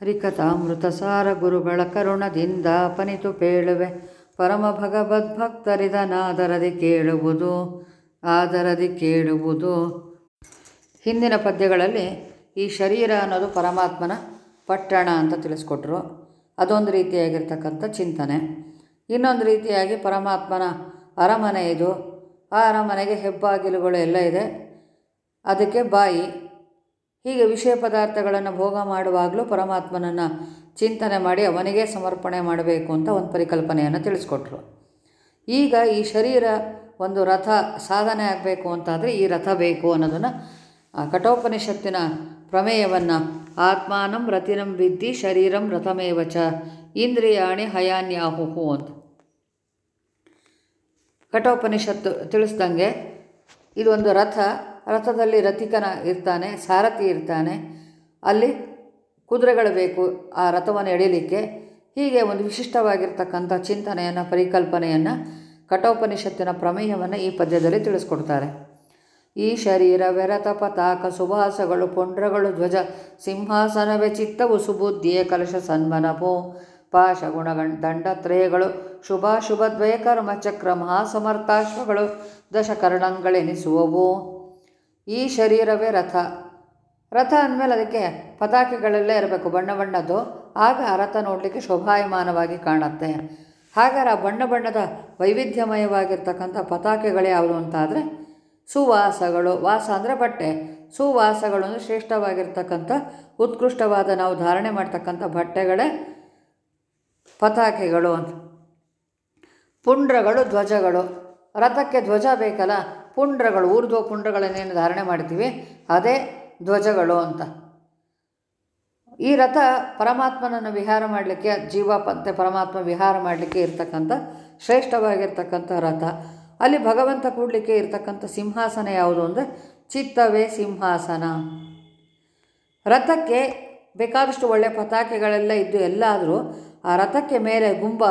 ಹರಿಕಥಾಮೃತಸಾರ ಗುರುಗಳ ಕರುಣದಿಂದ ಪನಿತು ಪೇಳುವೆ. ಪರಮ ಭಗವದ್ಭಕ್ತರಿದನಾದರದಿ ಕೇಳುವುದು, ಆದರದಿ ಕೇಳುವುದು. ಹಿಂದಿನ ಪದ್ಯಗಳಲ್ಲಿ ಈ ಶರೀರ ಅನ್ನೋದು ಪರಮಾತ್ಮನ ಪಟ್ಟಣ ಅಂತ ತಿಳಿಸ್ಕೊಟ್ರು. ಅದೊಂದು ರೀತಿಯಾಗಿರ್ತಕ್ಕಂಥ ಚಿಂತನೆ. ಇನ್ನೊಂದು ರೀತಿಯಾಗಿ ಪರಮಾತ್ಮನ ಅರಮನೆ ಇದು. ಆ ಅರಮನೆಗೆ ಹೆಬ್ಬಾಗಿಲುಗಳು ಎಲ್ಲ ಇದೆ. ಅದಕ್ಕೆ ಬಾಯಿ. ಹೀಗೆ ವಿಷಯ ಪದಾರ್ಥಗಳನ್ನು ಭೋಗ ಮಾಡುವಾಗಲೂ ಪರಮಾತ್ಮನನ್ನು ಚಿಂತನೆ ಮಾಡಿ ಅವನಿಗೆ ಸಮರ್ಪಣೆ ಮಾಡಬೇಕು ಅಂತ ಒಂದು ಪರಿಕಲ್ಪನೆಯನ್ನು ತಿಳಿಸ್ಕೊಟ್ರು. ಈಗ ಈ ಶರೀರ ಒಂದು ರಥ ಸಾಧನೆ ಆಗಬೇಕು ಅಂತಾದರೆ ಈ ರಥ ಬೇಕು ಅನ್ನೋದನ್ನು ಕಠೋಪನಿಷತ್ತಿನ ಪ್ರಮೇಯವನ್ನು ಆತ್ಮಾನಂ ರಥಿನಂ ವಿದ್ಧಿ ಶರೀರಂ ರಥಮೇವಚ ಇಂದ್ರಿಯಾಣಿ ಹಯಾನ್ಯಾಹುಹು ಅಂತ. ಕಠೋಪನಿಷತ್ತು ತಿಳಿಸ್ದಂಗೆ ಇದೊಂದು ರಥ ರಥದಲ್ಲಿ ರಥಿಕನ ಇರ್ತಾನೆ, ಸಾರಥಿ ಇರ್ತಾನೆ. ಅಲ್ಲಿ ಕುದುರೆಗಳು ಬೇಕು ಆ ರಥವನ್ನು ಎಳೀಲಿಕ್ಕೆ. ಹೀಗೆ ಒಂದು ವಿಶಿಷ್ಟವಾಗಿರ್ತಕ್ಕಂಥ ಚಿಂತನೆಯನ್ನು, ಪರಿಕಲ್ಪನೆಯನ್ನು ಕಠೋಪನಿಷತ್ತಿನ ಪ್ರಮೇಯವನ್ನು ಈ ಪದ್ಯದಲ್ಲಿ ತಿಳಿಸ್ಕೊಡ್ತಾರೆ. ಈ ಶರೀರ ವ್ಯರತ ಪತಾಕ ಸುಭಾಸಗಳು ಪೊಂಡ್ರಗಳು ಧ್ವಜ ಸಿಂಹಾಸನವೇ ಚಿತ್ತವು ಸುಬುದ್ಧಿಯೇ ಕಲಶ ಸನ್ಮನಪೋ. ಪಾಶಗುಣಗಣ ದಂಡತ್ರಯಗಳು ಶುಭಾಶುಭ ಕರ್ಮ ಚಕ್ರ ಮಹಾಸಮರ್ಥಾಶ್ವಗಳು ದಶಕರ್ಣಂಗಳೆನಿಸುವವು. ಈ ಶರೀರವೇ ರಥ. ರಥ ಅಂದಮೇಲೆ ಅದಕ್ಕೆ ಪತಾಕೆಗಳೆಲ್ಲ ಇರಬೇಕು, ಬಣ್ಣ ಬಣ್ಣದ್ದು. ಆಗ ರಥ ನೋಡಲಿಕ್ಕೆ ಶೋಭಾಯಮಾನವಾಗಿ ಕಾಣುತ್ತೆ. ಹಾಗಾದ್ರೆ ಆ ಬಣ್ಣ ಬಣ್ಣದ ವೈವಿಧ್ಯಮಯವಾಗಿರ್ತಕ್ಕಂಥ ಪತಾಕೆಗಳೇ ಯಾವುದು ಅಂತಾದರೆ ಸುವಾಸಗಳು. ವಾಸ ಅಂದರೆ ಬಟ್ಟೆ. ಸುವಾಸಗಳು ಅಂದರೆ ಶ್ರೇಷ್ಠವಾಗಿರ್ತಕ್ಕಂಥ, ಉತ್ಕೃಷ್ಟವಾದ, ನಾವು ಧಾರಣೆ ಮಾಡ್ತಕ್ಕಂಥ ಬಟ್ಟೆಗಳೇ ಪತಾಕೆಗಳು ಅಂತ. ಪುಂಡ್ರಗಳು, ಧ್ವಜಗಳು. ರಥಕ್ಕೆ ಧ್ವಜ ಬೇಕಲ್ಲ? ಪುಂಡ್ರಗಳು, ಊರ್ಧ್ವ ಪುಂಡ್ರಗಳನ್ನೇನು ಧಾರಣೆ ಮಾಡ್ತೀವಿ? ಅದೇ ಧ್ವಜಗಳು ಅಂತ. ಈ ರಥ ಪರಮಾತ್ಮನನ್ನು ವಿಹಾರ ಮಾಡಲಿಕ್ಕೆ, ಜೀವ, ಪಂತೆ ಪರಮಾತ್ಮ ವಿಹಾರ ಮಾಡಲಿಕ್ಕೆ ಇರ್ತಕ್ಕಂಥ, ಶ್ರೇಷ್ಠವಾಗಿರ್ತಕ್ಕಂಥ ರಥ. ಅಲ್ಲಿ ಭಗವಂತ ಕೂಡಲಿಕ್ಕೆ ಇರ್ತಕ್ಕಂಥ ಸಿಂಹಾಸನ ಯಾವುದು ಅಂದರೆ ಚಿತ್ತವೇ ಸಿಂಹಾಸನ. ರಥಕ್ಕೆ ಬೇಕಾದಷ್ಟು ಒಳ್ಳೆಯ ಪತಾಕೆಗಳೆಲ್ಲ ಇದ್ದು ಎಲ್ಲಾದರೂ ಆ ರಥಕ್ಕೆ ಮೇಲೆ ಗುಂಬ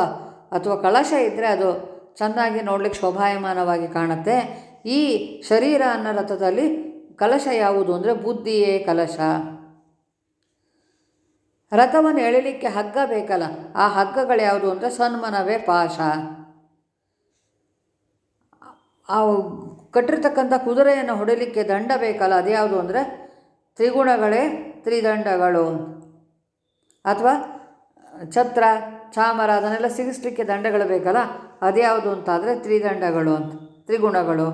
ಅಥವಾ ಕಳಶ ಇದ್ದರೆ ಅದು ಚೆನ್ನಾಗಿ ನೋಡ್ಲಿಕ್ಕೆ ಶೋಭಾಯಮಾನವಾಗಿ ಕಾಣುತ್ತೆ. ಈ ಶರೀರ ಅನ್ನೋ ರಥದಲ್ಲಿ ಕಲಶ ಯಾವುದು ಅಂದರೆ ಬುದ್ಧಿಯೇ ಕಲಶ. ರಥವನ್ನು ಎಳಿಲಿಕ್ಕೆ ಹಗ್ಗ ಬೇಕಲ್ಲ, ಆ ಹಗ್ಗಗಳು ಯಾವುದು ಅಂದರೆ ಸನ್ಮನವೇ ಪಾಶ. ಆ ಕಟ್ಟಿರ್ತಕ್ಕಂಥ ಕುದುರೆಯನ್ನು ಹೊಡಿಲಿಕ್ಕೆ ದಂಡ ಬೇಕಲ್ಲ ಅದ್ಯಾವುದು ಅಂದರೆ ತ್ರಿಗುಣಗಳೇ ತ್ರಿದಂಡಗಳು. ಅಥವಾ ಛತ್ರ, ಚಾಮರ, ಅದನ್ನೆಲ್ಲ ಸಿಗಿಸ್ಲಿಕ್ಕೆ ದಂಡಗಳು ಬೇಕಲ್ಲ ಅದ್ಯಾವುದು ಅಂತಾದರೆ ತ್ರಿದಂಡಗಳು ಅಂತ, ತ್ರಿಗುಣಗಳು.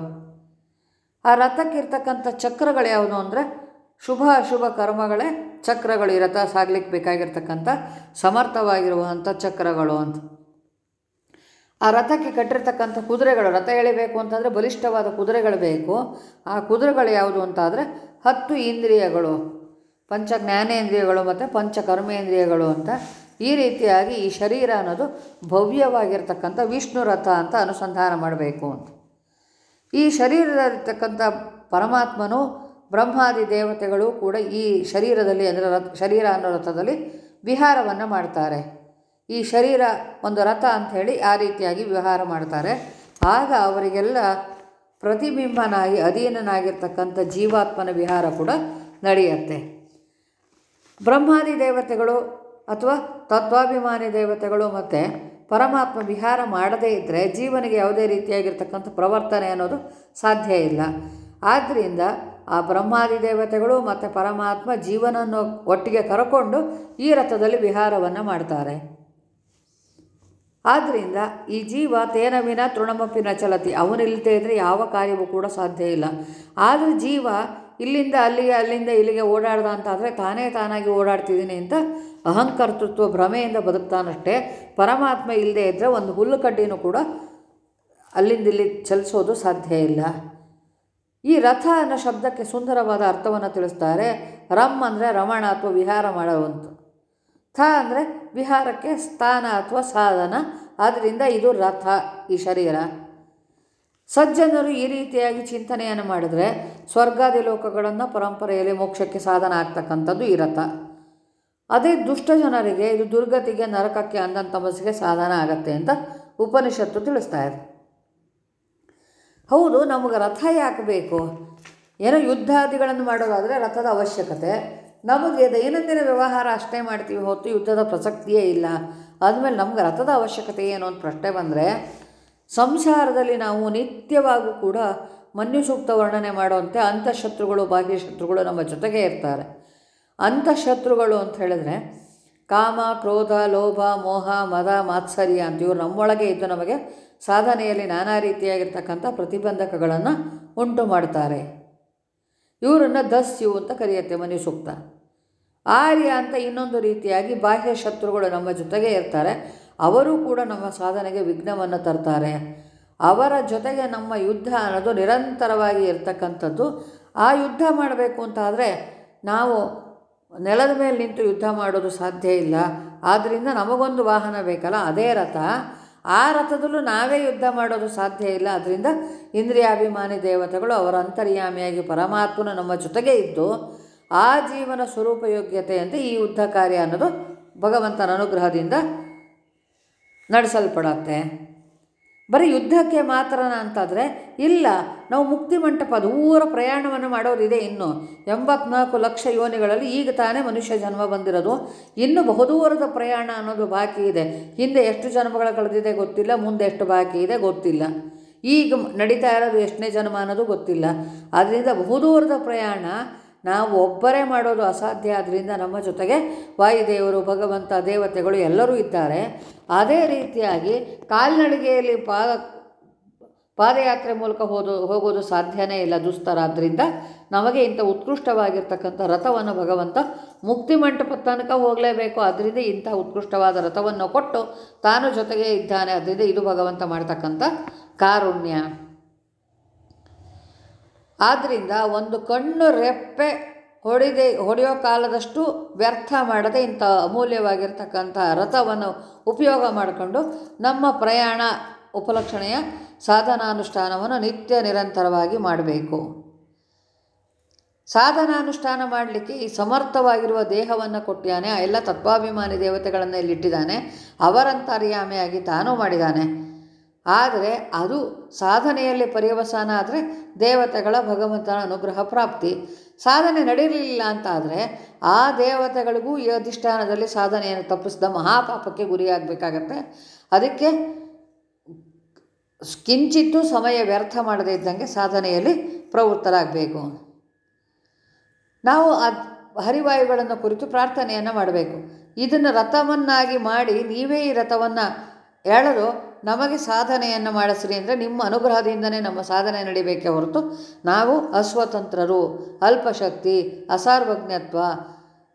ಆ ರಥಕ್ಕಿರ್ತಕ್ಕಂಥ ಚಕ್ರಗಳು ಯಾವುದು ಅಂದರೆ ಶುಭ ಅಶುಭ ಕರ್ಮಗಳೇ ಚಕ್ರಗಳು. ಈ ರಥ ಸಾಗ್ಲಿಕ್ಕೆ ಬೇಕಾಗಿರ್ತಕ್ಕಂಥ ಸಮರ್ಥವಾಗಿರುವಂಥ ಚಕ್ರಗಳು ಅಂತ. ಆ ರಥಕ್ಕೆ ಕಟ್ಟಿರ್ತಕ್ಕಂಥ ಕುದುರೆಗಳು, ರಥ ಎಳಿಬೇಕು ಅಂತಂದರೆ ಬಲಿಷ್ಠವಾದ ಕುದುರೆಗಳು ಬೇಕು. ಆ ಕುದುರೆಗಳು ಯಾವುದು ಅಂತಾದರೆ ಹತ್ತು ಇಂದ್ರಿಯಗಳು ಪಂಚ ಜ್ಞಾನೇಂದ್ರಿಯಗಳು ಮತ್ತು ಪಂಚಕರ್ಮೇಂದ್ರಿಯಗಳು ಅಂತ ಈ ರೀತಿಯಾಗಿ ಈ ಶರೀರ ಅನ್ನೋದು ಭವ್ಯವಾಗಿರ್ತಕ್ಕಂಥ ವಿಷ್ಣು ರಥ ಅಂತ ಅನುಸಂಧಾನ ಮಾಡಬೇಕು ಅಂತ. ಈ ಶರೀರದಲ್ಲಿರ್ತಕ್ಕಂಥ ಪರಮಾತ್ಮನು ಬ್ರಹ್ಮಾದಿ ದೇವತೆಗಳು ಕೂಡ ಈ ಶರೀರದಲ್ಲಿ ಅಂದರೆ ರಥ, ಶರೀರ ಅನ್ನೋ ರಥದಲ್ಲಿ ವಿಹಾರವನ್ನು ಮಾಡ್ತಾರೆ. ಈ ಶರೀರ ಒಂದು ರಥ ಅಂಥೇಳಿ ಆ ರೀತಿಯಾಗಿ ವಿಹಾರ ಮಾಡ್ತಾರೆ. ಆಗ ಅವರಿಗೆಲ್ಲ ಪ್ರತಿಬಿಂಬನಾಗಿ, ಅಧೀನನಾಗಿರ್ತಕ್ಕಂಥ ಜೀವಾತ್ಮನ ವಿಹಾರ ಕೂಡ ನಡೆಯುತ್ತೆ. ಬ್ರಹ್ಮಾದಿ ದೇವತೆಗಳು ಅಥವಾ ತತ್ವಾಭಿಮಾನಿ ದೇವತೆಗಳು ಮತ್ತು ಪರಮಾತ್ಮ ವಿಹಾರ ಮಾಡದೇ ಇದ್ದರೆ ಜೀವನಿಗೆ ಯಾವುದೇ ರೀತಿಯಾಗಿರ್ತಕ್ಕಂಥ ಪ್ರವರ್ತನೆ ಅನ್ನೋದು ಸಾಧ್ಯ ಇಲ್ಲ. ಆದ್ದರಿಂದ ಆ ಬ್ರಹ್ಮಾದಿ ದೇವತೆಗಳು ಮತ್ತು ಪರಮಾತ್ಮ ಜೀವನನ್ನು ಒಟ್ಟಿಗೆ ಕರಕೊಂಡು ಈ ರಥದಲ್ಲಿ ವಿಹಾರವನ್ನು ಮಾಡ್ತಾರೆ. ಆದ್ದರಿಂದ ಈ ಜೀವ ತೇನವಿನ ತೃಣಮಪಿನ ಚಲತಿ ಅವನಿಲ್ಲದೆ ಇದ್ದರೆ ಯಾವ ಕಾರ್ಯವೂ ಕೂಡ ಸಾಧ್ಯ ಇಲ್ಲ. ಆದರೆ ಜೀವ ಇಲ್ಲಿಂದ ಅಲ್ಲಿಗೆ, ಅಲ್ಲಿಂದ ಇಲ್ಲಿಗೆ ಓಡಾಡ್ದ ಅಂತಾದರೆ ತಾನೇ ತಾನಾಗಿ ಓಡಾಡ್ತಿದ್ದೀನಿ ಅಂತ ಅಹಂಕರ್ತೃತ್ವ ಭ್ರಮೆಯಿಂದ ಬದುಕ್ತಾನಷ್ಟೇ. ಪರಮಾತ್ಮ ಇಲ್ಲದೆ ಇದ್ದರೆ ಒಂದು ಹುಲ್ಲು ಕಡ್ಡಿನೂ ಕೂಡ ಅಲ್ಲಿಂದ ಇಲ್ಲಿ ಚಲಿಸೋದು ಸಾಧ್ಯ ಇಲ್ಲ. ಈ ರಥ ಅನ್ನೋ ಶಬ್ದಕ್ಕೆ ಸುಂದರವಾದ ಅರ್ಥವನ್ನು ತಿಳಿಸ್ತಾರೆ. ರಮ್ ಅಂದರೆ ರಮಣ ಅಥವಾ ವಿಹಾರ ಮಾಡುವಂಥ ಥ ಅಂದರೆ ವಿಹಾರಕ್ಕೆ ಸ್ಥಾನ ಅಥವಾ ಸಾಧನ. ಆದ್ದರಿಂದ ಇದು ರಥ, ಈ ಶರೀರ. ಸಜ್ಜನರು ಈ ರೀತಿಯಾಗಿ ಚಿಂತನೆಯನ್ನು ಮಾಡಿದರೆ ಸ್ವರ್ಗಾದಿ ಲೋಕಗಳನ್ನು ಪರಂಪರೆಯಲ್ಲಿ ಮೋಕ್ಷಕ್ಕೆ ಸಾಧನ ಆಗ್ತಕ್ಕಂಥದ್ದು ಇರತ್ತ ಅದೇ ದುಷ್ಟ ಜನರಿಗೆ ಇದು ದುರ್ಗತಿಗೆ, ನರಕಕ್ಕೆ ಅಂದಂಥ ತಮಸ್ಸಿಗೆ ಸಾಧನ ಆಗತ್ತೆ ಅಂತ ಉಪನಿಷತ್ತು ತಿಳಿಸ್ತಾ ಇದೆ. ಹೌದು, ನಮಗೆ ರಥ ಯಾಕೆ ಬೇಕು? ಏನೋ ಯುದ್ಧಾದಿಗಳನ್ನು ಮಾಡೋದಾದರೆ ರಥದ ಅವಶ್ಯಕತೆ. ನಮಗೆ ದೈನಂದಿನ ವ್ಯವಹಾರ ಅಷ್ಟೇ ಮಾಡ್ತೀವಿ ಹೊತ್ತು ಯುದ್ಧದ ಪ್ರಸಕ್ತಿಯೇ ಇಲ್ಲ. ಆದಮೇಲೆ ನಮ್ಗೆ ರಥದ ಅವಶ್ಯಕತೆ ಏನು ಅಂತ ಪ್ರಶ್ನೆ ಬಂದರೆ ಸಂಸಾರದಲ್ಲಿ ನಾವು ನಿತ್ಯವಾಗೂ ಕೂಡ ಮನ್ಯು ಸೂಕ್ತ ವರ್ಣನೆ ಮಾಡುವಂತೆ ಅಂತಃಶತ್ರುಗಳು ಬಾಹ್ಯ ಶತ್ರುಗಳು ನಮ್ಮ ಜೊತೆಗೆ ಇರ್ತಾರೆ. ಅಂತಃಶತ್ರುಗಳು ಅಂತ ಹೇಳಿದ್ರೆ ಕಾಮ, ಕ್ರೋಧ, ಲೋಭ, ಮೋಹ, ಮದ, ಮಾತ್ಸರ್ಯ ಅಂತ ಇವರು ನಮ್ಮೊಳಗೆ ಇದ್ದು ನಮಗೆ ಸಾಧನೆಯಲ್ಲಿ ನಾನಾ ರೀತಿಯಾಗಿರ್ತಕ್ಕಂಥ ಪ್ರತಿಬಂಧಕಗಳನ್ನು ಉಂಟು ಮಾಡ್ತಾರೆ. ಇವರನ್ನು ದಸ್ಯು ಅಂತ ಕರೆಯುತ್ತೆ ಮನ್ಯು ಸೂಕ್ತ ಆರ್ಯ ಅಂತ ಇನ್ನೊಂದು ರೀತಿಯಾಗಿ ಬಾಹ್ಯ ಶತ್ರುಗಳು ನಮ್ಮ ಜೊತೆಗೆ ಇರ್ತಾರೆ. ಅವರು ಕೂಡ ನಮ್ಮ ಸಾಧನೆಗೆ ವಿಘ್ನವನ್ನು ತರ್ತಾರೆ. ಅವರ ಜೊತೆಗೆ ನಮ್ಮ ಯುದ್ಧ ಅನ್ನೋದು ನಿರಂತರವಾಗಿ ಇರ್ತಕ್ಕಂಥದ್ದು. ಆ ಯುದ್ಧ ಮಾಡಬೇಕು ಅಂತಾದರೆ ನಾವು ನೆಲದ ಮೇಲೆ ನಿಂತು ಯುದ್ಧ ಮಾಡೋದು ಸಾಧ್ಯ ಇಲ್ಲ. ಆದ್ದರಿಂದ ನಮಗೊಂದು ವಾಹನ ಬೇಕಲ್ಲ? ಅದೇ ರಥ. ಆ ರಥದಲ್ಲೂ ನಾವೇ ಯುದ್ಧ ಮಾಡೋದು ಸಾಧ್ಯ ಇಲ್ಲ. ಅದರಿಂದ ಇಂದ್ರಿಯಾಭಿಮಾನಿ ದೇವತೆಗಳು ಅವರ ಅಂತರ್ಯಾಮಿಯಾಗಿ ಪರಮಾತ್ಮನ ನಮ್ಮ ಜೊತೆಗೆ ಇದ್ದು ಆ ಜೀವನ ಸ್ವರೂಪ ಯೋಗ್ಯತೆಯಂತೆ ಈ ಯುದ್ಧ ಕಾರ್ಯ ಅನ್ನೋದು ಭಗವಂತನ ಅನುಗ್ರಹದಿಂದ ನಡೆಸಲ್ಪಡತ್ತೆ. ಬರೀ ಯುದ್ಧಕ್ಕೆ ಮಾತ್ರ ಅಂತಾದರೆ ಇಲ್ಲ, ನಾವು ಮುಕ್ತಿ ಮಂಟಪ, ದೂರ ಪ್ರಯಾಣವನ್ನು ಮಾಡೋರಿದೆ ಇನ್ನು. ಎಂಬತ್ನಾಲ್ಕು ಲಕ್ಷ ಯೋನಿಗಳಲ್ಲಿ ಈಗ ತಾನೇ ಮನುಷ್ಯ ಜನ್ಮ ಬಂದಿರೋದು. ಇನ್ನು ಬಹುದೂರದ ಪ್ರಯಾಣ ಅನ್ನೋದು ಬಾಕಿ ಇದೆ. ಹಿಂದೆ ಎಷ್ಟು ಜನ್ಮಗಳ ಕಳೆದಿದೆ ಗೊತ್ತಿಲ್ಲ, ಮುಂದೆ ಎಷ್ಟು ಬಾಕಿ ಇದೆ ಗೊತ್ತಿಲ್ಲ. ಈಗ ನಡೀತಾ ಇರೋದು ಎಷ್ಟನೇ ಜನ್ಮ ಅನ್ನೋದು ಗೊತ್ತಿಲ್ಲ. ಆದ್ದರಿಂದ ಬಹುದೂರದ ಪ್ರಯಾಣ ನಾವು ಒಬ್ಬರೇ ಮಾಡೋದು ಅಸಾಧ್ಯ. ಆದ್ದರಿಂದ ನಮ್ಮ ಜೊತೆಗೆ ವಾಯುದೇವರು, ಭಗವಂತ, ದೇವತೆಗಳು ಎಲ್ಲರೂ ಇದ್ದಾರೆ. ಅದೇ ರೀತಿಯಾಗಿ ಕಾಲ್ನಡಿಗೆಯಲ್ಲಿ ಪಾದ, ಪಾದಯಾತ್ರೆ ಮೂಲಕ ಹೋದ, ಹೋಗೋದು ಸಾಧ್ಯನೇ ಇಲ್ಲ ದುಸ್ತರ. ಆದ್ದರಿಂದ ನಮಗೆ ಇಂಥ ಉತ್ಕೃಷ್ಟವಾಗಿರ್ತಕ್ಕಂಥ ರಥವನ್ನು ಭಗವಂತ ಮುಕ್ತಿ ಮಂಟಪ ತನಕ ಹೋಗಲೇಬೇಕು. ಅದರಿಂದ ಇಂಥ ಉತ್ಕೃಷ್ಟವಾದ ರಥವನ್ನು ಕೊಟ್ಟು ತಾನು ಜೊತೆಗೆ ಇದ್ದಾನೆ. ಅದರಿಂದ ಇದು ಭಗವಂತ ಮಾಡ್ತಕ್ಕಂಥ ಕಾರುಣ್ಯ. ಆದ್ದರಿಂದ ಒಂದು ಕಣ್ಣು ರೆಪ್ಪೆ ಹೊಡಿದೆ, ಹೊಡೆಯೋ ಕಾಲದಷ್ಟು ವ್ಯರ್ಥ ಮಾಡದೆ ಇಂಥ ಅಮೂಲ್ಯವಾಗಿರ್ತಕ್ಕಂಥ ರಥವನ್ನು ಉಪಯೋಗ ಮಾಡಿಕೊಂಡು ನಮ್ಮ ಪ್ರಯಾಣ ಉಪಲಕ್ಷಣೆಯ ಸಾಧನಾನುಷ್ಠಾನವನ್ನು ನಿತ್ಯ ನಿರಂತರವಾಗಿ ಮಾಡಬೇಕು. ಸಾಧನಾನುಷ್ಠಾನ ಮಾಡಲಿಕ್ಕೆ ಈ ಸಮರ್ಥವಾಗಿರುವ ದೇಹವನ್ನು ಕೊಟ್ಟಿದ್ದಾನೆ ಆ ಎಲ್ಲ ತತ್ವಾಭಿಮಾನಿ ದೇವತೆಗಳನ್ನು ಇಲ್ಲಿಟ್ಟಿದ್ದಾನೆ ಅವರಂತರ್ಯಾಮಿಯಾಗಿ ತಾನೂ ಮಾಡಿದ್ದಾನೆ. ಆದರೆ ಅದು ಸಾಧನೆಯಲ್ಲಿ ಪರ್ಯವಸಾನ ಆದರೆ ದೇವತೆಗಳ ಭಗವಂತನ ಅನುಗ್ರಹ ಪ್ರಾಪ್ತಿ. ಸಾಧನೆ ನಡೆಯಲಿಲ್ಲ ಅಂತಾದರೆ ಆ ದೇವತೆಗಳಿಗೂ ಈ ಅಧಿಷ್ಠಾನದಲ್ಲಿ ಸಾಧನೆಯನ್ನು ತಪ್ಪಿಸಿದ ಮಹಾಪಾಪಕ್ಕೆ ಗುರಿಯಾಗಬೇಕಾಗತ್ತೆ. ಅದಕ್ಕೆ ಕಿಂಚಿತ್ತೂ ಸಮಯ ವ್ಯರ್ಥ ಮಾಡದೇ ಇದ್ದಂಗೆ ಸಾಧನೆಯಲ್ಲಿ ಪ್ರವೃತ್ತರಾಗಬೇಕು. ನಾವು ಅದ್ ಹರಿವಾಯುಗಳನ್ನು ಕುರಿತು ಪ್ರಾರ್ಥನೆಯನ್ನು ಮಾಡಬೇಕು. ಇದನ್ನು ರಥವನ್ನಾಗಿ ಮಾಡಿ ನೀವೇ ಈ ರಥವನ್ನು ಎಳೆದು ನಮಗೆ ಸಾಧನೆಯನ್ನು ಮಾಡಿಸ್ರಿ ಅಂದರೆ ನಿಮ್ಮ ಅನುಗ್ರಹದಿಂದನೇ ನಮ್ಮ ಸಾಧನೆ ನಡಿಬೇಕೆ ಹೊರತು ನಾವು ಅಸ್ವತಂತ್ರರು, ಅಲ್ಪಶಕ್ತಿ, ಅಸಾರ್ವಜ್ಞತ್ವ,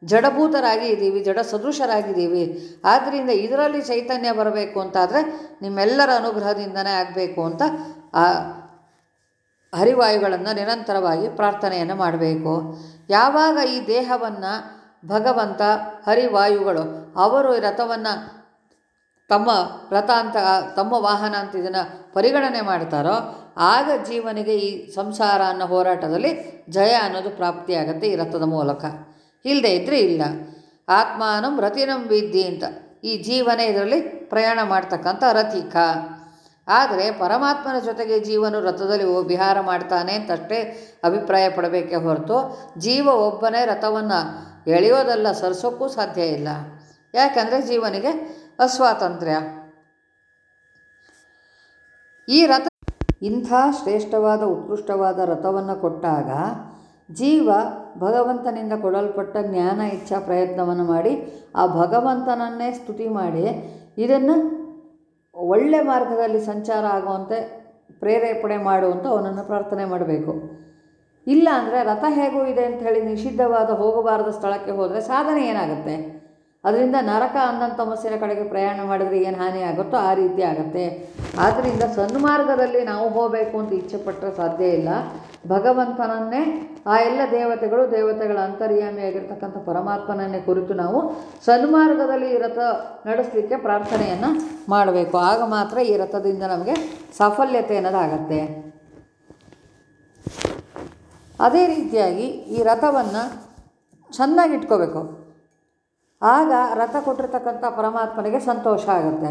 ಜಡಭೂತರಾಗಿ ಇದ್ದೀವಿ ಜಡ ಸದೃಶರಾಗಿದ್ದೀವಿ ಆದ್ದರಿಂದ ಇದರಲ್ಲಿ ಚೈತನ್ಯ ಬರಬೇಕು ಅಂತಾದರೆ ನಿಮ್ಮೆಲ್ಲರ ಅನುಗ್ರಹದಿಂದನೇ ಆಗಬೇಕು ಅಂತ ಆ ಹರಿವಾಯುಗಳನ್ನು ನಿರಂತರವಾಗಿ ಪ್ರಾರ್ಥನೆಯನ್ನು ಮಾಡಬೇಕು. ಯಾವಾಗ ಈ ದೇಹವನ್ನು ಭಗವಂತ, ಹರಿವಾಯುಗಳು, ಅವರು ರಥವನ್ನು ತಮ್ಮ ರಥ ಅಂತ, ತಮ್ಮ ವಾಹನ ಅಂತ ಇದನ್ನು ಪರಿಗಣನೆ ಮಾಡ್ತಾರೋ, ಆಗ ಜೀವನಿಗೆ ಈ ಸಂಸಾರ ಅನ್ನೋ ಹೋರಾಟದಲ್ಲಿ ಜಯ ಅನ್ನೋದು ಪ್ರಾಪ್ತಿಯಾಗತ್ತೆ ಈ ರಥದ ಮೂಲಕ. ಇಲ್ಲದೆ ಇದ್ದರೆ ಇಲ್ಲ. ಆತ್ಮಾನಂ ರಥಿನಂ ವಿದ್ಯೆ ಅಂತ. ಈ ಜೀವನೇ ಇದರಲ್ಲಿ ಪ್ರಯಾಣ ಮಾಡ್ತಕ್ಕಂಥ ರಥಿಕ ಆದರೆ ಪರಮಾತ್ಮನ ಜೊತೆಗೆ ಜೀವನು ರಥದಲ್ಲಿ ವಿಹಾರ ಮಾಡ್ತಾನೆ ಅಂತಷ್ಟೇ ಅಭಿಪ್ರಾಯ ಪಡಬೇಕೇ ಹೊರತು ಜೀವ ಒಬ್ಬನೇ ರಥವನ್ನು ಎಳೆಯೋದಲ್ಲ ಸರಿಸೋಕ್ಕೂ ಸಾಧ್ಯ ಇಲ್ಲ. ಯಾಕಂದರೆ ಜೀವನಿಗೆ ಅಸ್ವಾತಂತ್ರ್ಯ. ಈ ರಥ ಇಂಥ ಶ್ರೇಷ್ಠವಾದ ಉತ್ಕೃಷ್ಟವಾದ ರಥವನ್ನು ಕೊಟ್ಟಾಗ ಜೀವ ಭಗವಂತನಿಂದ ಕೊಡಲ್ಪಟ್ಟ ಜ್ಞಾನ, ಇಚ್ಛಾ ಪ್ರಯತ್ನವನ್ನು ಮಾಡಿ ಆ ಭಗವಂತನನ್ನೇ ಸ್ತುತಿ ಮಾಡಿ ಇದನ್ನು ಒಳ್ಳೆ ಮಾರ್ಗದಲ್ಲಿ ಸಂಚಾರ ಆಗುವಂತೆ ಪ್ರೇರೇಪಣೆ ಮಾಡುವಂತ ಅವನನ್ನು ಪ್ರಾರ್ಥನೆ ಮಾಡಬೇಕು. ಇಲ್ಲ ಅಂದರೆ ರಥ ಹೇಗೂ ಇದೆ ಅಂತ ಹೇಳಿ ನಿಷಿದ್ಧವಾದ ಹೋಗಬಾರದ ಸ್ಥಳಕ್ಕೆ ಹೋದರೆ ಸಾಧನೆ ಏನಾಗುತ್ತೆ? ಅದರಿಂದ ನರಕ ಅಂದಂಥ ತಮಸ್ಸಿನ ಕಡೆಗೆ ಪ್ರಯಾಣ ಮಾಡಿದರೆ ಏನು ಹಾನಿ ಆಗುತ್ತೋ ಆ ರೀತಿ ಆಗುತ್ತೆ. ಆದ್ದರಿಂದ ಸನ್ಮಾರ್ಗದಲ್ಲಿ ನಾವು ಹೋಗಬೇಕು ಅಂತ ಇಚ್ಛೆ ಪಟ್ಟರೆ ಸಾಧ್ಯ ಇಲ್ಲ. ಭಗವಂತನನ್ನೇ, ಆ ಎಲ್ಲ ದೇವತೆಗಳು, ದೇವತೆಗಳ ಅಂತರ್ಯಾಮಿಯಾಗಿರ್ತಕ್ಕಂಥ ಪರಮಾತ್ಮನನ್ನೇ ಕುರಿತು ನಾವು ಸನ್ಮಾರ್ಗದಲ್ಲಿ ಈ ರಥ ನಡೆಸಲಿಕ್ಕೆ ಪ್ರಾರ್ಥನೆಯನ್ನು ಮಾಡಬೇಕು. ಆಗ ಮಾತ್ರ ಈ ರಥದಿಂದ ನಮಗೆ ಸಾಫಲ್ಯತೆ ಅನ್ನೋದಾಗತ್ತೆ. ಅದೇ ರೀತಿಯಾಗಿ ಈ ರಥವನ್ನು ಚೆನ್ನಾಗಿ ಇಟ್ಕೋಬೇಕು ಆಗ ರಥ ಕೊಟ್ಟಿರ್ತಕ್ಕಂಥ ಪರಮಾತ್ಮನಿಗೆ ಸಂತೋಷ ಆಗುತ್ತೆ.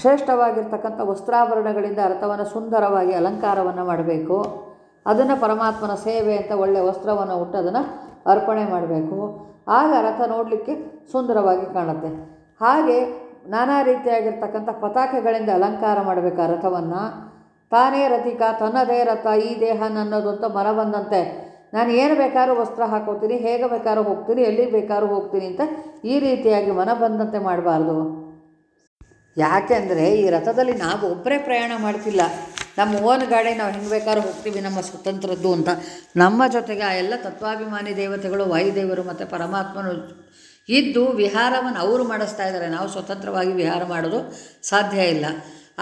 ಶ್ರೇಷ್ಠವಾಗಿರ್ತಕ್ಕಂಥ ವಸ್ತ್ರಾಭರಣಗಳಿಂದ ರಥವನ್ನು ಸುಂದರವಾಗಿ ಅಲಂಕಾರವನ್ನು ಮಾಡಬೇಕು. ಅದನ್ನು ಪರಮಾತ್ಮನ ಸೇವೆ ಅಂತ ಒಳ್ಳೆಯ ವಸ್ತ್ರವನ್ನು ಉಟ್ಟು ಅದನ್ನು ಅರ್ಪಣೆ ಮಾಡಬೇಕು. ಆಗ ರಥ ನೋಡಲಿಕ್ಕೆ ಸುಂದರವಾಗಿ ಕಾಣುತ್ತೆ. ಹಾಗೆ ನಾನಾ ರೀತಿಯಾಗಿರ್ತಕ್ಕಂಥ ಪತಾಕೆಗಳಿಂದ ಅಲಂಕಾರ ಮಾಡಬೇಕು ಆ ರಥವನ್ನು. ತಾನೇ ರಥಿಕ ತನ್ನದೇ ರಥ, ಈ ದೇಹ ನನ್ನದು ಅಂತ ಮರ ಬಂದಂತೆ ನಾನು ಏನು ಬೇಕಾದ್ರೂ ವಸ್ತ್ರ ಹಾಕೋತೀನಿ, ಹೇಗೆ ಬೇಕಾದ್ರೂ ಹೋಗ್ತೀನಿ, ಎಲ್ಲಿಗೆ ಬೇಕಾದ್ರೂ ಹೋಗ್ತೀನಿ ಅಂತ ಈ ರೀತಿಯಾಗಿ ಮನ ಬಂದಂತೆ ಮಾಡಬಾರ್ದು. ಯಾಕೆಂದರೆ ಈ ರಥದಲ್ಲಿ ನಾವು ಒಬ್ಬರೇ ಪ್ರಯಾಣ ಮಾಡ್ತಿಲ್ಲ. ನಮ್ಮ ಓನ್ ಗಾಡಿ ನಾವು ಹೆಂಗೆ ಬೇಕಾದ್ರೂ ಹೋಗ್ತೀವಿ, ನಮ್ಮ ಸ್ವತಂತ್ರದ್ದು ಅಂತ. ನಮ್ಮ ಜೊತೆಗೆ ಆ ಎಲ್ಲ ತತ್ವಾಭಿಮಾನಿ ದೇವತೆಗಳು, ವಾಯುದೇವರು ಮತ್ತು ಪರಮಾತ್ಮನು ಇದ್ದು ವಿಹಾರವನ್ನು ಅವರು ಮಾಡಿಸ್ತಾ ಇದ್ದಾರೆ. ನಾವು ಸ್ವತಂತ್ರವಾಗಿ ವಿಹಾರ ಮಾಡೋದು ಸಾಧ್ಯ ಇಲ್ಲ.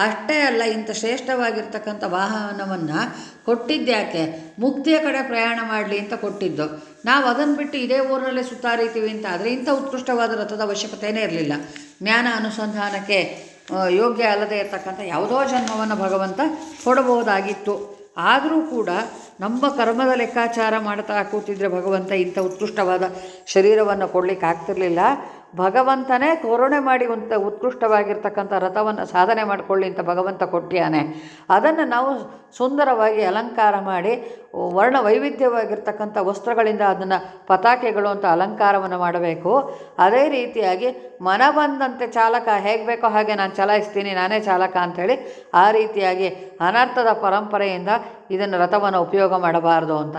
ಅಷ್ಟೇ ಅಲ್ಲ, ಇಂಥ ಶ್ರೇಷ್ಠವಾಗಿರ್ತಕ್ಕಂಥ ವಾಹನವನ್ನು ಕೊಟ್ಟಿದ್ದ್ಯಾಕೆ ಮುಕ್ತಿಯ ಕಡೆ ಪ್ರಯಾಣ ಮಾಡಲಿ ಅಂತ ಕೊಟ್ಟಿದ್ದು. ನಾವು ಅದನ್ನು ಬಿಟ್ಟು ಇದೇ ಊರಿನಲ್ಲೇ ಸುತ್ತಾರೀತೀವಿ ಅಂತ ಆದರೆ ಇಂಥ ಉತ್ಕೃಷ್ಟವಾದ ರಥದ ಅವಶ್ಯಕತೆಯೇ ಇರಲಿಲ್ಲ. ಜ್ಞಾನ ಅನುಸಂಧಾನಕ್ಕೆ ಯೋಗ್ಯ ಅಲ್ಲದೆ ಇರತಕ್ಕಂಥ ಯಾವುದೋ ಜನ್ಮವನ್ನು ಭಗವಂತ ಕೊಡಬಹುದಾಗಿತ್ತು. ಆದರೂ ಕೂಡ ನಮ್ಮ ಕರ್ಮದ ಲೆಕ್ಕಾಚಾರ ಮಾಡ್ತಾ ಕೂತಿದ್ರೆ ಭಗವಂತ ಇಂಥ ಉತ್ಕೃಷ್ಟವಾದ ಶರೀರವನ್ನು ಕೊಡಲಿಕ್ಕೆ ಆಗ್ತಿರ್ಲಿಲ್ಲ ಭಗವಂತನೇ ಕರುಣೆ ಮಾಡಿ ಒಂದು ಉತ್ಕೃಷ್ಟವಾಗಿರ್ತಕ್ಕಂಥ ರಥವನ್ನು ಸಾಧನೆ ಮಾಡಿಕೊಳ್ಳಿ ಅಂತ ಭಗವಂತ ಕೊಟ್ಟಿಯಾನೆ. ಅದನ್ನು ನಾವು ಸುಂದರವಾಗಿ ಅಲಂಕಾರ ಮಾಡಿ, ವರ್ಣ ವೈವಿಧ್ಯವಾಗಿರ್ತಕ್ಕಂಥ ವಸ್ತ್ರಗಳಿಂದ ಅದನ್ನು ಪತಾಕೆಗಳು ಅಂತ ಅಲಂಕಾರವನ್ನು ಮಾಡಬೇಕು. ಅದೇ ರೀತಿಯಾಗಿ ಮನ ಬಂದಂತೆ ಚಾಲಕ, ಹೇಗೆ ಬೇಕೋ ಹಾಗೆ ನಾನು ಚಲಾಯಿಸ್ತೀನಿ, ನಾನೇ ಚಾಲಕ ಅಂಥೇಳಿ ಆ ರೀತಿಯಾಗಿ ಅನರ್ಥದ ಪರಂಪರೆಯಿಂದ ಇದನ್ನು ರಥವನ್ನು ಉಪಯೋಗ ಮಾಡಬಾರ್ದು ಅಂತ.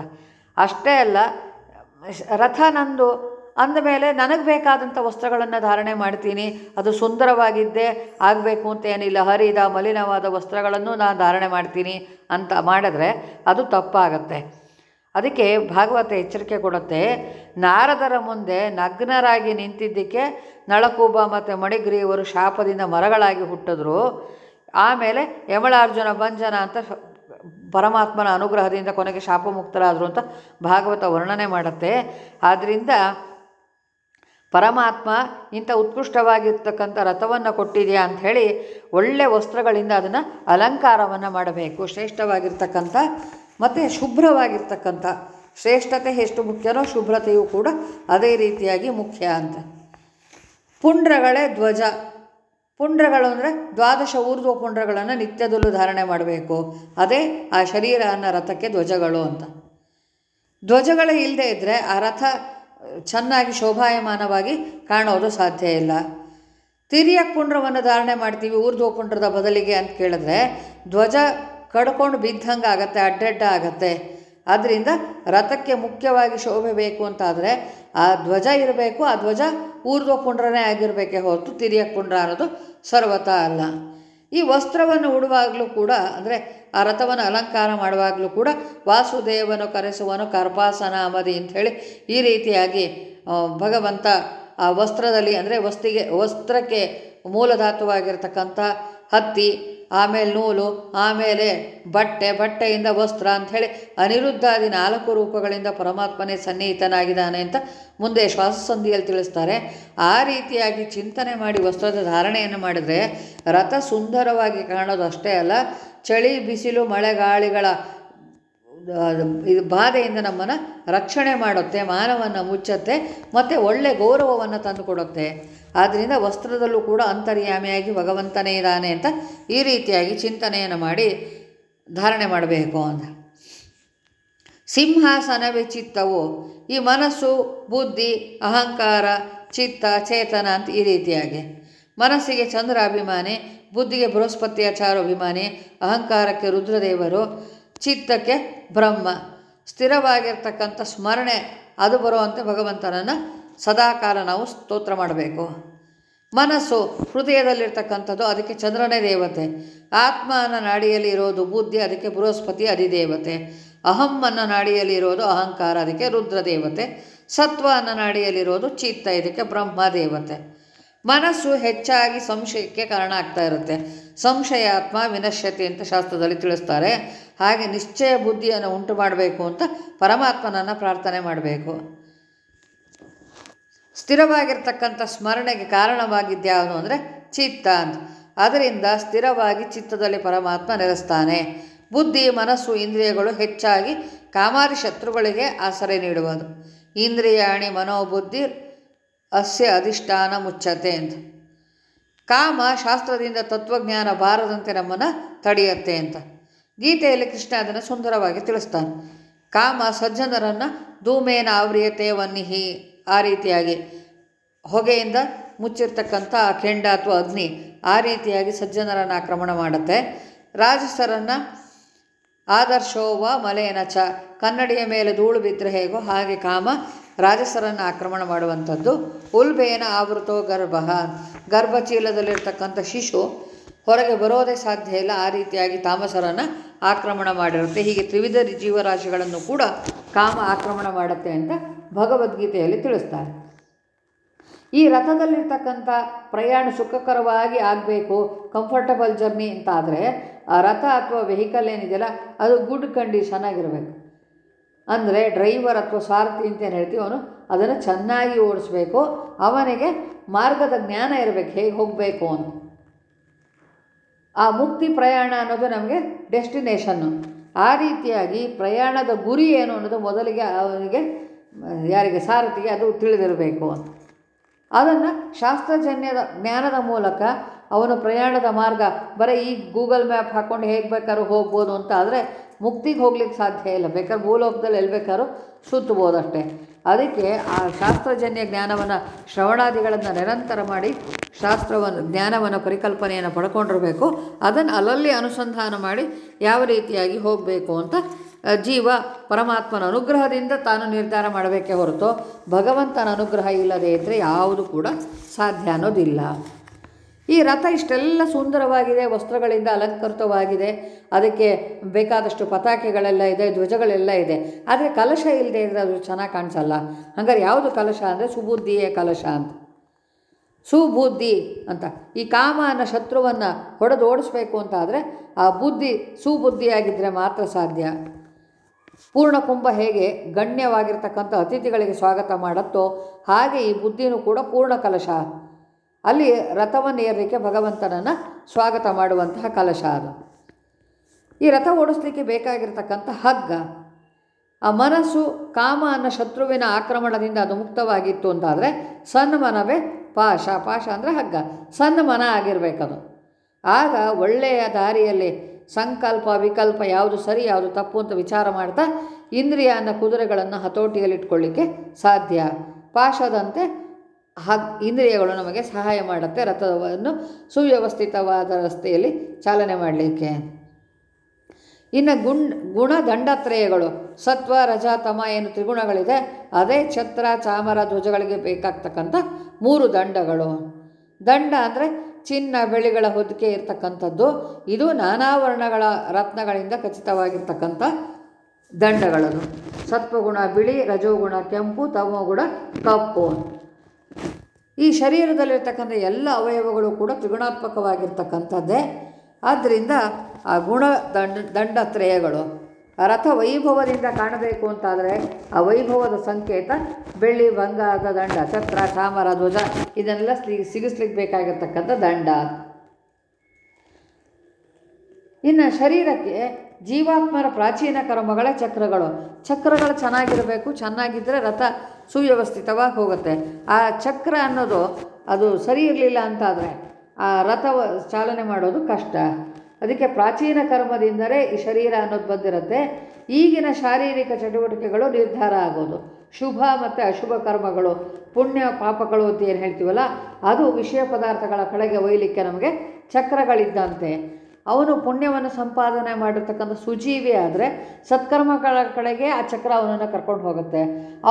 ಅಷ್ಟೇ ಅಲ್ಲ ರಥ ನಂದು ಅಂದಮೇಲೆ ನನಗೆ ಬೇಕಾದಂಥ ವಸ್ತ್ರಗಳನ್ನು ಧಾರಣೆ ಮಾಡ್ತೀನಿ. ಅದು ಸುಂದರವಾಗಿದ್ದೇ ಆಗಬೇಕು ಅಂತ ಏನಿಲ್ಲ. ಹರಿದ, ಮಲಿನವಾದ ವಸ್ತ್ರಗಳನ್ನು ನಾನು ಧಾರಣೆ ಮಾಡ್ತೀನಿ ಅಂತ ಮಾಡಿದ್ರೆ ಅದು ತಪ್ಪಾಗತ್ತೆ. ಅದಕ್ಕೆ ಭಾಗವತ ಎಚ್ಚರಿಕೆ ಕೊಡುತ್ತೆ. ನಾರದರ ಮುಂದೆ ನಗ್ನರಾಗಿ ನಿಂತಿದ್ದಕ್ಕೆ ನಳಕೂಬ ಮತ್ತು ಮಣಿಗ್ರೀವರು ಶಾಪದಿಂದ ಮರಗಳಾಗಿ ಹುಟ್ಟಿದ್ರು. ಆಮೇಲೆ ಯಮಳಾರ್ಜುನ ಭಂಜನ ಅಂತ ಪರಮಾತ್ಮನ ಅನುಗ್ರಹದಿಂದ ಕೊನೆಗೆ ಶಾಪಮುಕ್ತರಾದರು ಅಂತ ಭಾಗವತ ವರ್ಣನೆ ಮಾಡುತ್ತೆ. ಆದ್ದರಿಂದ ಪರಮಾತ್ಮ, ಇಂಥ ಉತ್ಕೃಷ್ಟವಾಗಿರ್ತಕ್ಕಂಥ ರಥವನ್ನು ಕೊಟ್ಟಿದೆಯಾ ಅಂಥೇಳಿ ಒಳ್ಳೆ ವಸ್ತ್ರಗಳಿಂದ ಅದನ್ನು ಅಲಂಕಾರವನ್ನು ಮಾಡಬೇಕು. ಶ್ರೇಷ್ಠವಾಗಿರ್ತಕ್ಕಂಥ ಮತ್ತು ಶುಭ್ರವಾಗಿರ್ತಕ್ಕಂಥ. ಶ್ರೇಷ್ಠತೆ ಎಷ್ಟು ಮುಖ್ಯನೋ ಶುಭ್ರತೆಯೂ ಕೂಡ ಅದೇ ರೀತಿಯಾಗಿ ಮುಖ್ಯ ಅಂತ. ಪುಂಡ್ರಗಳೇ ಧ್ವಜ. ಪುಂಡ್ರಗಳು ಅಂದರೆ ದ್ವಾದಶ ಊರ್ಧ್ವ ಪುಂಡ್ರಗಳನ್ನು ನಿತ್ಯದಲ್ಲೂ ಧಾರಣೆ ಮಾಡಬೇಕು. ಅದೇ ಆ ಶರೀರ ಅನ್ನೋ ರಥಕ್ಕೆ ಧ್ವಜಗಳು ಅಂತ. ಧ್ವಜಗಳೇ ಇಲ್ಲದೆ ಇದ್ದರೆ ಆ ರಥ ಚೆನ್ನಾಗಿ ಶೋಭಾಯಮಾನವಾಗಿ ಕಾಣೋದು ಸಾಧ್ಯ ಇಲ್ಲ. ತಿರಿಯ ಕುಂಡ್ರವನ್ನು ಧಾರಣೆ ಮಾಡ್ತೀವಿ, ಊರ್ಧ್ವ ಕುಂಡ್ರದ ಬದಲಿಗೆ ಅಂತ ಕೇಳಿದ್ರೆ ಧ್ವಜ ಕಡ್ಕೊಂಡು ಬಿದ್ದಂಗೆ ಆಗತ್ತೆ, ಅಡ್ಡಡ್ಡ ಆಗತ್ತೆ. ಆದ್ದರಿಂದ ರಥಕ್ಕೆ ಮುಖ್ಯವಾಗಿ ಶೋಭೆ ಬೇಕು ಅಂತಾದರೆ ಆ ಧ್ವಜ ಇರಬೇಕು, ಆ ಧ್ವಜ ಊರ್ಧ್ವ ಕುಂಡ್ರನೇ ಆಗಿರಬೇಕೇ ಹೊರತು ತಿರಿಯ ಕುಂಡ್ರ ಅನ್ನೋದು ಸರ್ವತಾ ಅಲ್ಲ. ಈ ವಸ್ತ್ರವನ್ನು ಉಡುವಾಗಲೂ ಕೂಡ, ಅಂದರೆ ಆ ರಥವನ್ನು ಅಲಂಕಾರ ಮಾಡುವಾಗಲೂ ಕೂಡ ವಾಸುದೇವನು ಕರೆಸುವನು ಕರ್ಪಾಸನ ಅಮದಿ ಅಂಥೇಳಿ ಈ ರೀತಿಯಾಗಿ ಭಗವಂತ ಆ ವಸ್ತ್ರದಲ್ಲಿ, ಅಂದರೆ ವಸ್ತಿಗೆ, ವಸ್ತ್ರಕ್ಕೆ ಮೂಲಧಾತುವಾಗಿರ್ತಕ್ಕಂಥ ಹತ್ತಿ ಆಮೇಲೆ ನೂಲು, ಆಮೇಲೆ ಬಟ್ಟೆ, ಬಟ್ಟೆಯಿಂದ ವಸ್ತ್ರ ಅಂಥೇಳಿ ಅನಿರುದ್ಧಾದಿ ನಾಲ್ಕು ರೂಪಗಳಿಂದ ಪರಮಾತ್ಮನೇ ಸನ್ನಿಹಿತನಾಗಿದ್ದಾನೆ ಅಂತ ಮುಂದೆ ಶ್ವಾಸಸಂಧಿಯಲ್ಲಿ ತಿಳಿಸ್ತಾರೆ. ಆ ರೀತಿಯಾಗಿ ಚಿಂತನೆ ಮಾಡಿ ವಸ್ತ್ರದ ಧಾರಣೆಯನ್ನು ಮಾಡಿದರೆ ರಥ ಸುಂದರವಾಗಿ ಕಾಣೋದು ಅಷ್ಟೇ ಅಲ್ಲ, ಚಳಿ, ಬಿಸಿಲು, ಮಳೆಗಾಳಿಗಳ ಇದು ಬಾಧೆಯಿಂದ ನಮ್ಮನ್ನು ರಕ್ಷಣೆ ಮಾಡುತ್ತೆ, ಮಾನವನ್ನು ಮುಚ್ಚುತ್ತೆ, ಮತ್ತು ಒಳ್ಳೆ ಗೌರವವನ್ನು ತಂದುಕೊಡುತ್ತೆ. ಆದ್ದರಿಂದ ವಸ್ತ್ರದಲ್ಲೂ ಕೂಡ ಅಂತರ್ಯಾಮಿಯಾಗಿ ಭಗವಂತನೇ ಇದ್ದಾನೆ ಅಂತ ಈ ರೀತಿಯಾಗಿ ಚಿಂತನೆಯನ್ನು ಮಾಡಿ ಧಾರಣೆ ಮಾಡಬೇಕು ಅಂತ. ಸಿಂಹಾಸನವೇ ಚಿತ್ತವು. ಈ ಮನಸ್ಸು, ಬುದ್ಧಿ, ಅಹಂಕಾರ, ಚಿತ್ತ, ಚೇತನ ಅಂತ ಈ ರೀತಿಯಾಗಿ. ಮನಸ್ಸಿಗೆ ಚಂದ್ರ ಅಭಿಮಾನಿ, ಬುದ್ಧಿಗೆ ಬೃಹಸ್ಪತಿಯ ಚಾರುಭಿಮಾನಿ ಅಹಂಕಾರಕ್ಕೆ ರುದ್ರದೇವರು ಚಿತ್ತಕ್ಕೆ ಬ್ರಹ್ಮ. ಸ್ಥಿರವಾಗಿರ್ತಕ್ಕಂಥ ಸ್ಮರಣೆ ಅದು ಬರುವಂತೆ ಭಗವಂತನನ್ನು ಸದಾಕಾಲ ನಾವು ಸ್ತೋತ್ರ ಮಾಡಬೇಕು. ಮನಸ್ಸು ಹೃದಯದಲ್ಲಿರ್ತಕ್ಕಂಥದ್ದು ಅದಕ್ಕೆ ಚಂದ್ರನೇ ದೇವತೆ. ಆತ್ಮ ಅನ್ನೋ ನಾಡಿಯಲ್ಲಿ ಇರೋದು ಬುದ್ಧಿ, ಅದಕ್ಕೆ ಬೃಹಸ್ಪತಿ ಅಧಿದೇವತೆ. ಅಹಂ ಅನ್ನೋ ನಾಡಿಯಲ್ಲಿ ಇರೋದು ಅಹಂಕಾರ, ಅದಕ್ಕೆ ರುದ್ರ ದೇವತೆ ಸತ್ವ ಅನ್ನೋ ನಾಡಿಯಲ್ಲಿರೋದು ಚಿತ್ತ, ಇದಕ್ಕೆ ಬ್ರಹ್ಮ ದೇವತೆ ಮನಸ್ಸು ಹೆಚ್ಚಾಗಿ ಸಂಶಯಕ್ಕೆ ಕಾರಣ ಆಗ್ತಾ ಇರುತ್ತೆ. ಸಂಶಯಾತ್ಮ ವಿನಶ್ಯತೆ ಅಂತ ಶಾಸ್ತ್ರದಲ್ಲಿ ತಿಳಿಸ್ತಾರೆ. ಹಾಗೆ ನಿಶ್ಚಯ ಬುದ್ಧಿಯನ್ನು ಉಂಟು ಮಾಡಬೇಕು ಅಂತ ಪರಮಾತ್ಮನನ್ನು ಪ್ರಾರ್ಥನೆ ಮಾಡಬೇಕು. ಸ್ಥಿರವಾಗಿರ್ತಕ್ಕಂಥ ಸ್ಮರಣೆಗೆ ಕಾರಣವಾಗಿದ್ಯಾವುದು ಅಂದರೆ ಚಿತ್ತ ಅಂತ. ಅದರಿಂದ ಸ್ಥಿರವಾಗಿ ಚಿತ್ತದಲ್ಲಿ ಪರಮಾತ್ಮ ನೆಲೆಸ್ತಾನೆ. ಬುದ್ಧಿ, ಮನಸ್ಸು, ಇಂದ್ರಿಯಗಳು ಹೆಚ್ಚಾಗಿ ಕಾಮಾರಿ ಶತ್ರುಗಳಿಗೆ ಆಸರೆ ನೀಡುವುದು. ಇಂದ್ರಿಯಾಣಿ ಮನೋಬುದ್ಧಿ ಅಸ್ಯ ಅಧಿಷ್ಠಾನ ಮುಚ್ಚತೆ ಅಂತ. ಕಾಮ ಶಾಸ್ತ್ರದಿಂದ ತತ್ವಜ್ಞಾನ ಬಾರದಂತೆ ನಮ್ಮನ್ನು ತಡೆಯತ್ತೆ ಅಂತ. ಗೀತೆಯಲ್ಲಿ ಕೃಷ್ಣ ಅದನ್ನು ಸುಂದರವಾಗಿ ತಿಳಿಸ್ತಾನೆ. ಕಾಮ ಸಜ್ಜನರನ್ನು ಧೂಮೇನ ಆವ್ರಿಯತೆ ವನ್ನಿಹಿ ಆ ರೀತಿಯಾಗಿ ಹೊಗೆಯಿಂದ ಮುಚ್ಚಿರ್ತಕ್ಕಂಥ ಆ ಕೆಂಡ ಅಥವಾ ಅಗ್ನಿ ಆ ರೀತಿಯಾಗಿ ಸಜ್ಜನರನ್ನು ಆಕ್ರಮಣ ಮಾಡುತ್ತೆ. ರಾಜಸರನ್ನು ಆದರ್ಶೋವ ಮಲೆಯನ ಚ ಕನ್ನಡಿಯ ಮೇಲೆ ಧೂಳು ಬಿದ್ದರೆ ಹೇಗೋ ಹಾಗೆ ಕಾಮ ರಾಜಸರನ್ನು ಆಕ್ರಮಣ ಮಾಡುವಂಥದ್ದು. ಉಲ್ಬೇನ ಆವೃತೋ ಗರ್ಭ. ಗರ್ಭಚೀಲದಲ್ಲಿರ್ತಕ್ಕಂಥ ಶಿಶು ಹೊರಗೆ ಬರೋದೇ ಸಾಧ್ಯ ಇಲ್ಲ. ಆ ರೀತಿಯಾಗಿ ತಾಮಸರನ್ನು ಆಕ್ರಮಣ ಮಾಡಿರುತ್ತೆ. ಹೀಗೆ ತ್ರಿವಿಧ ಜೀವರಾಶಿಗಳನ್ನು ಕೂಡ ಕಾಮ ಆಕ್ರಮಣ ಮಾಡುತ್ತೆ ಅಂತ ಭಗವದ್ಗೀತೆಯಲ್ಲಿ ತಿಳಿಸ್ತಾರೆ. ಈ ರಥದಲ್ಲಿರ್ತಕ್ಕಂಥ ಪ್ರಯಾಣ ಸುಖಕರವಾಗಿ ಆಗಬೇಕು ಕಂಫರ್ಟಬಲ್ ಜರ್ನಿ ಅಂತ ಆದರೆ ಆ ರಥ ಅಥವಾ ವೆಹಿಕಲ್ ಏನಿದೆಯಲ್ಲ, ಅದು ಗುಡ್ ಕಂಡೀಷನ್ ಆಗಿರಬೇಕು. ಅಂದರೆ ಡ್ರೈವರ್ ಅಥವಾ ಸಾರಥಿ ಅಂತ ಏನು ಹೇಳ್ತೀವಿ ಅವನು? ಅದನ್ನು ಚೆನ್ನಾಗಿ ಓಡಿಸ್ಬೇಕು. ಅವನಿಗೆ ಮಾರ್ಗದ ಜ್ಞಾನ ಇರಬೇಕು. ಹೇಗೆ ಹೋಗಬೇಕು ಅಂತ. ಆ ಮುಕ್ತಿ ಪ್ರಯಾಣ ಅನ್ನೋದು ನಮಗೆ ಡೆಸ್ಟಿನೇಷನ್ನು ಆ ರೀತಿಯಾಗಿ ಪ್ರಯಾಣದ ಗುರಿ ಏನು ಅನ್ನೋದು ಮೊದಲಿಗೆ ಅವನಿಗೆ, ಯಾರಿಗೆ, ಸಾರಥಿಗೆ ಅದು ತಿಳಿದಿರಬೇಕು. ಅದನ್ನು ಶಾಸ್ತ್ರಜನ್ಯದ ಜ್ಞಾನದ ಮೂಲಕ ಅವನು ಪ್ರಯಾಣದ ಮಾರ್ಗ, ಬರೀ ಈ ಗೂಗಲ್ ಮ್ಯಾಪ್ ಹಾಕ್ಕೊಂಡು ಹೇಗೆ ಬೇಕಾದ್ರೂ ಹೋಗ್ಬೋದು ಅಂತ ಆದರೆ ಮುಕ್ತಿಗೆ ಹೋಗ್ಲಿಕ್ಕೆ ಸಾಧ್ಯ ಇಲ್ಲ. ಬೇಕಾದ್ರೆ ಭೂಲೋಕದಲ್ಲಿ ಎಲ್ಲಿ ಬೇಕಾದ್ರೂ ಸುತ್ತಬೋದಷ್ಟೇ ಅದಕ್ಕೆ ಆ ಶಾಸ್ತ್ರಜನ್ಯ ಜ್ಞಾನವನ್ನು ಶ್ರವಣಾದಿಗಳನ್ನು ನಿರಂತರ ಮಾಡಿ ಶಾಸ್ತ್ರವನ್ನು, ಜ್ಞಾನವನ್ನು ಪರಿಕಲ್ಪನೆಯನ್ನು ಪಡ್ಕೊಂಡಿರಬೇಕು. ಅದನ್ನು ಅಲ್ಲಲ್ಲಿ ಅನುಸಂಧಾನ ಮಾಡಿ ಯಾವ ರೀತಿಯಾಗಿ ಹೋಗಬೇಕು ಅಂತ ಜೀವ ಪರಮಾತ್ಮನ ಅನುಗ್ರಹದಿಂದ ತಾನು ನಿರ್ಧಾರ ಮಾಡಬೇಕೇ ಹೊರತು ಭಗವಂತನ ಅನುಗ್ರಹ ಇಲ್ಲದೆ ಇದ್ದರೆ ಯಾವುದು ಕೂಡ ಸಾಧ್ಯ ಅನ್ನೋದಿಲ್ಲ. ಈ ರಥ ಇಷ್ಟೆಲ್ಲ ಸುಂದರವಾಗಿದೆ, ವಸ್ತ್ರಗಳಿಂದ ಅಲಂಕೃತವಾಗಿದೆ, ಅದಕ್ಕೆ ಬೇಕಾದಷ್ಟು ಪತಾಕೆಗಳೆಲ್ಲ ಇದೆ, ಧ್ವಜಗಳೆಲ್ಲ ಇದೆ. ಆದರೆ ಕಲಶ ಇಲ್ಲದೆ ಇದ್ದರೆ ಅದು ಚೆನ್ನಾಗಿ ಕಾಣಿಸಲ್ಲ. ಹಂಗಾರೆ ಯಾವುದು ಕಲಶ ಅಂದರೆ ಸುಬುದ್ಧಿಯೇ ಕಲಶ ಅಂತ. ಸುಬುದ್ಧಿ ಅಂತ. ಈ ಕಾಮ ಅನ್ನೋ ಶತ್ರುವನ್ನು ಹೊಡೆದು ಓಡಿಸ್ಬೇಕು ಅಂತ ಆದರೆ ಆ ಬುದ್ಧಿ ಸುಬುದ್ಧಿಯಾಗಿದ್ದರೆ ಮಾತ್ರ ಸಾಧ್ಯ. ಪೂರ್ಣ ಕುಂಭ ಹೇಗೆ ಗಣ್ಯವಾಗಿರ್ತಕ್ಕಂಥ ಅತಿಥಿಗಳಿಗೆ ಸ್ವಾಗತ ಮಾಡುತ್ತೋ ಹಾಗೆ ಈ ಬುದ್ಧಿನೂ ಕೂಡ ಪೂರ್ಣ ಕಲಶ. ಅಲ್ಲಿ ರಥವನ್ನು ಏರಲಿಕ್ಕೆ ಭಗವಂತನನ್ನು ಸ್ವಾಗತ ಮಾಡುವಂತಹ ಕಲಶ ಅದು ಈ ರಥ ಓಡಿಸ್ಲಿಕ್ಕೆ ಬೇಕಾಗಿರ್ತಕ್ಕಂಥ ಹಗ್ಗ, ಆ ಮನಸ್ಸು ಕಾಮ ಅನ್ನೋ ಶತ್ರುವಿನ ಆಕ್ರಮಣದಿಂದ ಅದು ಮುಕ್ತವಾಗಿತ್ತು ಅಂತಾದರೆ ಸಣ್ಣ ಮನವೇ ಪಾಶ ಪಾಶ ಅಂದರೆ ಹಗ್ಗ, ಸಣ್ಣ ಮನ ಆಗಿರಬೇಕದು. ಆಗ ಒಳ್ಳೆಯ ದಾರಿಯಲ್ಲಿ ಸಂಕಲ್ಪ, ವಿಕಲ್ಪ, ಯಾವುದು ಸರಿ, ಯಾವುದು ತಪ್ಪು ಅಂತ ವಿಚಾರ ಮಾಡ್ತಾ ಇಂದ್ರಿಯ ಅನ್ನೋ ಕುದುರೆಗಳನ್ನು ಹತೋಟಿಯಲ್ಲಿಟ್ಕೊಳ್ಳಿಕ್ಕೆ ಸಾಧ್ಯ. ಪಾಶದಂತೆ ಹಗ್ ಇಂದ್ರಿಯಗಳು ನಮಗೆ ಸಹಾಯ ಮಾಡುತ್ತೆ, ರಥವನ್ನು ಸುವ್ಯವಸ್ಥಿತವಾದ ರಸ್ತೆಯಲ್ಲಿ ಚಾಲನೆ ಮಾಡಲಿಕ್ಕೆ. ಇನ್ನು ಗುಣ್ ಗುಣ ದಂಡತ್ರಯಗಳು ಸತ್ವ, ರಜ, ತಮ ಏನು ತ್ರಿಗುಣಗಳಿದೆ, ಅದೇ ಛತ್ರ, ಚಾಮರ, ಧ್ವಜಗಳಿಗೆ ಬೇಕಾಗ್ತಕ್ಕಂಥ ಮೂರು ದಂಡಗಳು. ದಂಡ ಅಂದರೆ ಚಿನ್ನ, ಬೆಳ್ಳಿಗಳ ಹೊದಿಕೆ ಇರತಕ್ಕಂಥದ್ದು. ಇದು ನಾನಾ ವರ್ಣಗಳ ರತ್ನಗಳಿಂದ ಖಚಿತವಾಗಿರ್ತಕ್ಕಂಥ ದಂಡಗಳನ್ನು. ಸತ್ವಗುಣ ಬಿಳಿ, ರಜೋಗುಣ ಕೆಂಪು, ತಮೋಗುಣ ಕಪ್ಪು. ಈ ಶರೀರದಲ್ಲಿರ್ತಕ್ಕಂಥ ಎಲ್ಲ ಅವಯವಗಳು ಕೂಡ ತ್ರಿಗುಣಾತ್ಮಕವಾಗಿರ್ತಕ್ಕಂಥದ್ದೇ. ಆದ್ದರಿಂದ ಆ ಗುಣ ದಂಡ, ದಂಡತ್ರಯಗಳು ರಥ ವೈಭವದಿಂದ ಕಾಣಬೇಕು ಅಂತಾದರೆ ಆ ವೈಭವದ ಸಂಕೇತ ಬೆಳ್ಳಿ ಬಂಗಾರದ ದಂಡ, ಛತ್ರ ಚಾಮರ ಧ್ವಜ ಇದನ್ನೆಲ್ಲ ಸಿಗಿ ಸಿಗಿಸ್ಲಿಕ್ಕೆ ಬೇಕಾಗಿರ್ತಕ್ಕಂಥ ದಂಡ. ಇನ್ನು ಶರೀರಕ್ಕೆ ಜೀವಾತ್ಮರ ಪ್ರಾಚೀನ ಕರ್ಮಗಳೇ ಚಕ್ರಗಳು. ಚಕ್ರಗಳು ಚೆನ್ನಾಗಿರಬೇಕು ಚೆನ್ನಾಗಿದ್ದರೆ ರಥ ಸುವ್ಯವಸ್ಥಿತವಾಗಿ ಹೋಗುತ್ತೆ. ಆ ಚಕ್ರ ಅನ್ನೋದು ಅದು ಸರಿ ಇರಲಿಲ್ಲ ಅಂತಾದರೆ ಆ ರಥ ಚಾಲನೆ ಮಾಡೋದು ಕಷ್ಟ. ಅದಕ್ಕೆ ಪ್ರಾಚೀನ ಕರ್ಮದಿಂದಲೇ ಈ ಶರೀರ ಅನ್ನೋದು ಬಂದಿರುತ್ತೆ. ಈಗಿನ ಶಾರೀರಿಕ ಚಟುವಟಿಕೆಗಳು ನಿರ್ಧಾರ ಆಗೋದು. ಶುಭ ಮತ್ತು ಅಶುಭ ಕರ್ಮಗಳು, ಪುಣ್ಯ ಪಾಪಗಳು ಅಂತ ಏನು ಹೇಳ್ತೀವಲ್ಲ, ಅದು ವಿಷಯ ಪದಾರ್ಥಗಳ ಕಡೆಗೆ ಒಯ್ಯಲಿಕ್ಕೆ ನಮಗೆ ಚಕ್ರಗಳಿದ್ದಂತೆ. ಅವನು ಪುಣ್ಯವನ್ನು ಸಂಪಾದನೆ ಮಾಡಿರ್ತಕ್ಕಂಥ ಸುಜೀವಿ ಆದರೆ ಸತ್ಕರ್ಮಗಳ ಕಡೆಗೆ ಆ ಚಕ್ರ ಅವನನ್ನು ಕರ್ಕೊಂಡು ಹೋಗುತ್ತೆ.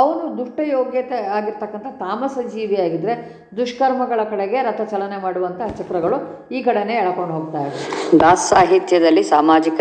ಅವನು ದುಷ್ಟ ಯೋಗ್ಯತೆ ಆಗಿರ್ತಕ್ಕಂಥ ತಾಮಸ ಜೀವಿ ಆಗಿದ್ದರೆ ದುಷ್ಕರ್ಮಗಳ ಕಡೆಗೆ ರಥ ಚಲನೆ ಮಾಡುವಂಥ ಚಕ್ರಗಳು ಈ ಕಡೆನೇ ಎಳ್ಕೊಂಡು ಹೋಗ್ತಾ ಇವೆ. ದಾಸ್ ಸಾಹಿತ್ಯದಲ್ಲಿ ಸಾಮಾಜಿಕ